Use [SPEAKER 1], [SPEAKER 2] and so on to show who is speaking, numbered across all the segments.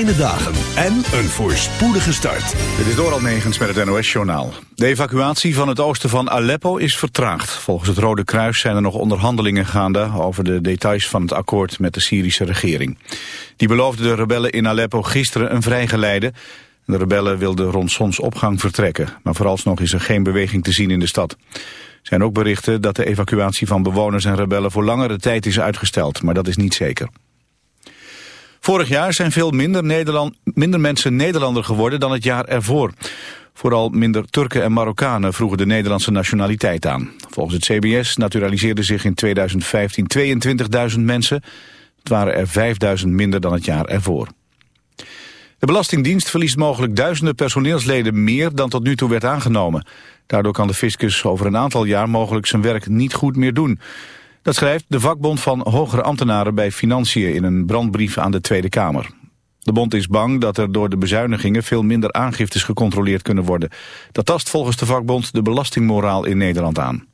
[SPEAKER 1] fijne dagen en een voorspoedige start.
[SPEAKER 2] Dit is Doral Negens met het NOS-journaal. De evacuatie van het oosten van Aleppo is vertraagd. Volgens het Rode Kruis zijn er nog onderhandelingen gaande... over de details van het akkoord met de Syrische regering. Die beloofde de rebellen in Aleppo gisteren een vrijgeleide. De rebellen wilden rond zonsopgang vertrekken... maar vooralsnog is er geen beweging te zien in de stad. Er zijn ook berichten dat de evacuatie van bewoners en rebellen... voor langere tijd is uitgesteld, maar dat is niet zeker. Vorig jaar zijn veel minder, Nederland, minder mensen Nederlander geworden dan het jaar ervoor. Vooral minder Turken en Marokkanen vroegen de Nederlandse nationaliteit aan. Volgens het CBS naturaliseerden zich in 2015 22.000 mensen. Het waren er 5.000 minder dan het jaar ervoor. De Belastingdienst verliest mogelijk duizenden personeelsleden meer dan tot nu toe werd aangenomen. Daardoor kan de fiscus over een aantal jaar mogelijk zijn werk niet goed meer doen. Dat schrijft de vakbond van hogere ambtenaren bij Financiën in een brandbrief aan de Tweede Kamer. De bond is bang dat er door de bezuinigingen veel minder aangiftes gecontroleerd kunnen worden. Dat tast volgens de vakbond de belastingmoraal in Nederland aan.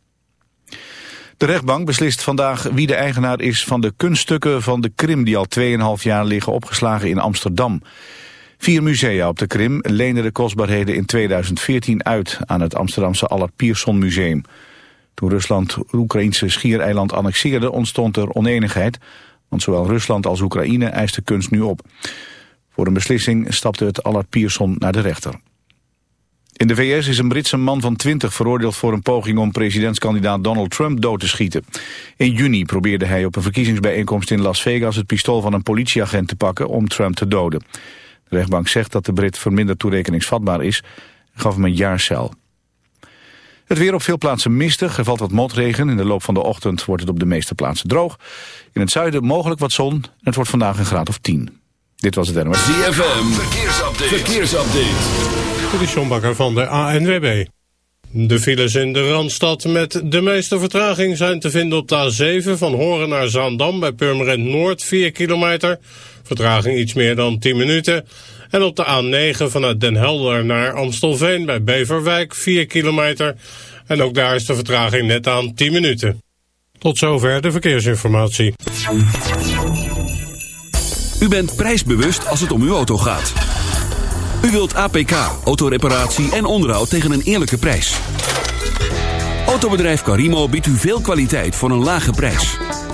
[SPEAKER 2] De rechtbank beslist vandaag wie de eigenaar is van de kunststukken van de Krim die al 2,5 jaar liggen opgeslagen in Amsterdam. Vier musea op de Krim lenen de kostbaarheden in 2014 uit aan het Amsterdamse Allard Pierson Museum. Toen Rusland het Oekraïnse schiereiland annexeerde ontstond er oneenigheid, want zowel Rusland als Oekraïne eisten kunst nu op. Voor een beslissing stapte het Allard Pierson naar de rechter. In de VS is een Britse man van 20 veroordeeld voor een poging om presidentskandidaat Donald Trump dood te schieten. In juni probeerde hij op een verkiezingsbijeenkomst in Las Vegas het pistool van een politieagent te pakken om Trump te doden. De rechtbank zegt dat de Brit verminderd toerekeningsvatbaar is en gaf hem een jaar cel. Het weer op veel plaatsen mistig, er valt wat motregen. In de loop van de ochtend wordt het op de meeste plaatsen droog. In het zuiden mogelijk wat zon. Het wordt vandaag een graad of 10. Dit was het NOS.
[SPEAKER 1] ZFM, verkeersupdate. verkeersupdate.
[SPEAKER 3] Dit is John Bakker van de ANWB. De files in de Randstad met de meeste vertraging zijn te vinden op de A7 van Horen naar Zaandam bij Purmerend Noord 4 kilometer. Vertraging iets meer dan 10 minuten. En op de A9 vanuit Den Helder naar Amstelveen bij Beverwijk 4 kilometer. En ook daar is de vertraging net aan 10 minuten. Tot zover de verkeersinformatie.
[SPEAKER 1] U bent prijsbewust als het om uw auto gaat. U wilt APK, autoreparatie en onderhoud tegen een eerlijke prijs. Autobedrijf Carimo biedt u veel kwaliteit voor een lage prijs.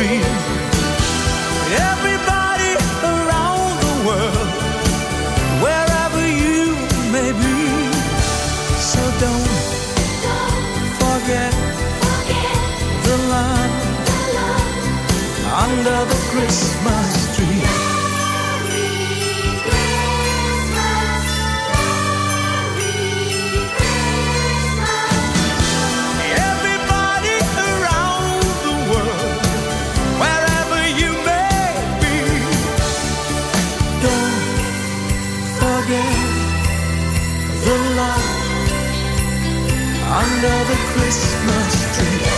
[SPEAKER 4] Everybody around the world, wherever you may be.
[SPEAKER 1] So don't, forget, the love, under the Christmas. Christmas tree.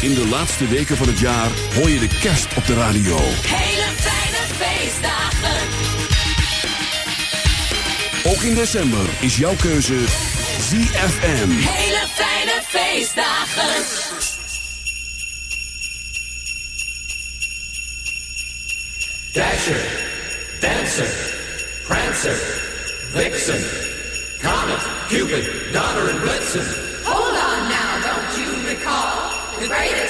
[SPEAKER 5] In de laatste weken van het jaar hoor je de kerst op de radio.
[SPEAKER 6] Hele fijne feestdagen.
[SPEAKER 5] Ook in december is jouw keuze ZFM.
[SPEAKER 6] Hele fijne feestdagen.
[SPEAKER 7] Dasher, Dancer, Prancer, Vixen, Comet, Cupid, Donner en Blitzen.
[SPEAKER 8] the greatest.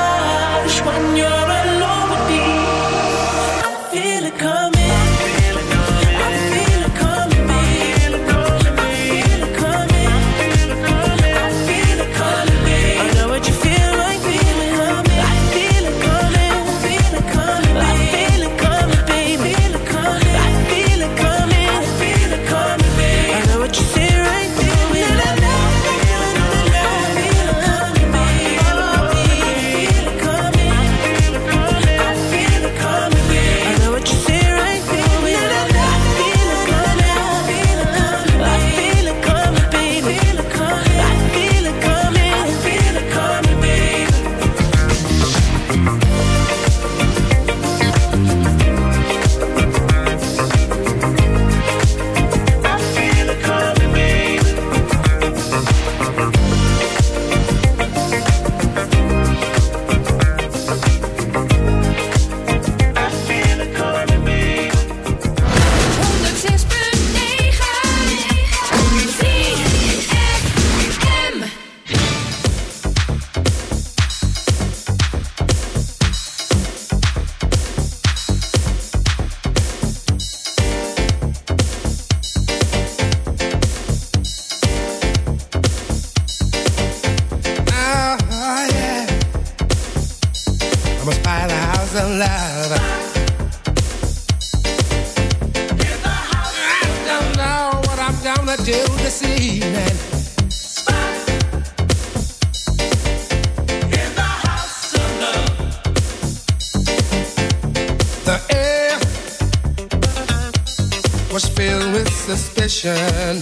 [SPEAKER 9] was filled with suspicion.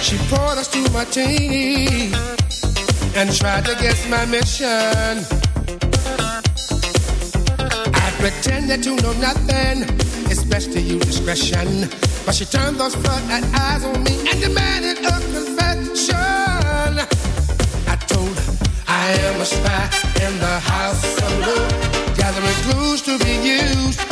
[SPEAKER 9] She poured us two martini and tried to guess my mission. I pretended to know nothing. It's best to use discretion. But she turned those flood eyes on me and demanded a confession. I told her I am a spy in the house of love, gathering clues to be used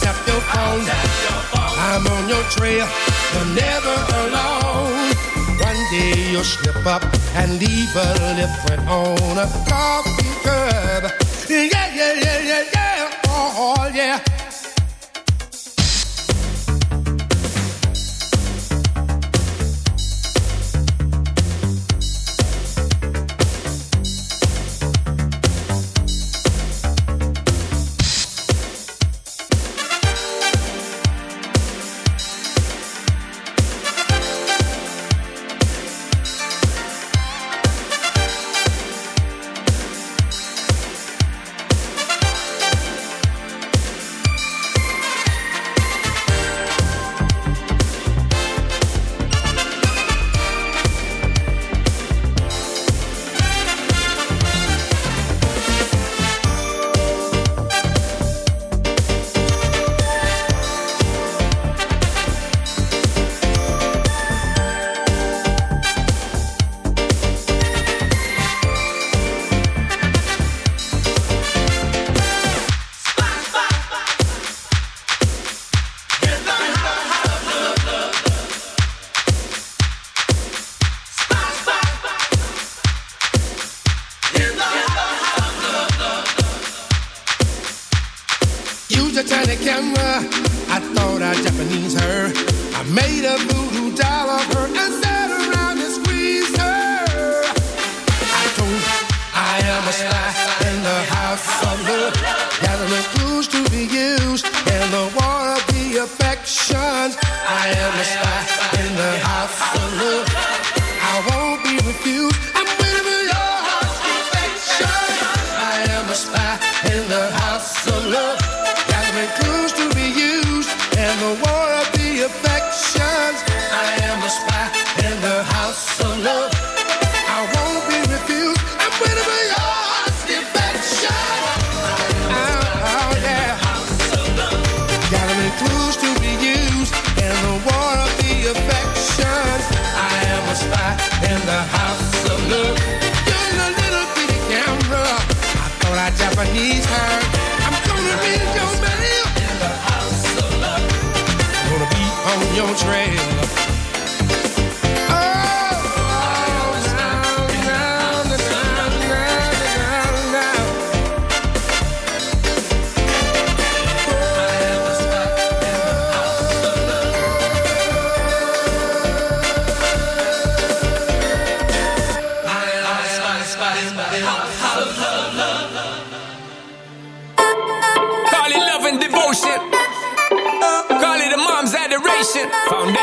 [SPEAKER 9] Tap your phone. I'm on your trail. You're never alone. One day you'll slip up and leave a lip on a coffee cup. Yeah, yeah, yeah, yeah, yeah. Oh yeah.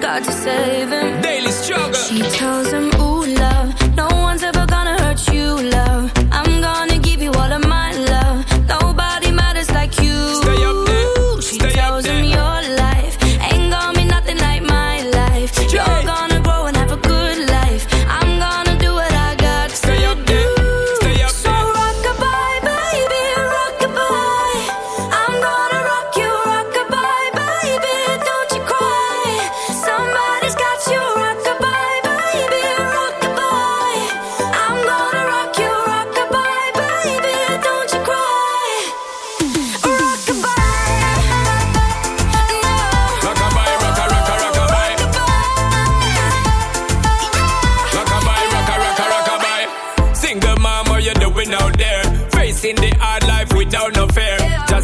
[SPEAKER 10] God to save him.
[SPEAKER 11] Daily struggle.
[SPEAKER 10] She tells him, Ooh, love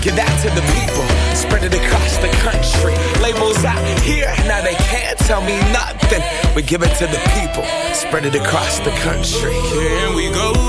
[SPEAKER 12] Give that to the people, spread it across the country. Labels out here, now they can't tell me nothing. We give it to the people, spread it across the country.
[SPEAKER 11] Here we go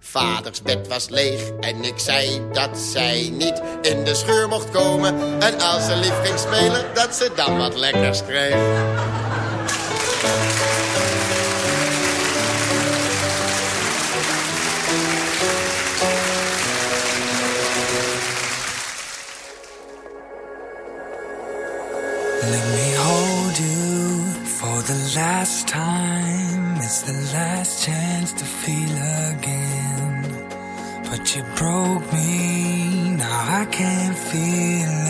[SPEAKER 13] Vaders bed was leeg en ik zei dat zij niet in de scheur mocht komen. En als ze lief ging spelen, dat ze dan wat lekkers kreeg.
[SPEAKER 1] Let me hold you for the last time. It's the last chance to feel again. But you broke me, now I can't feel anything.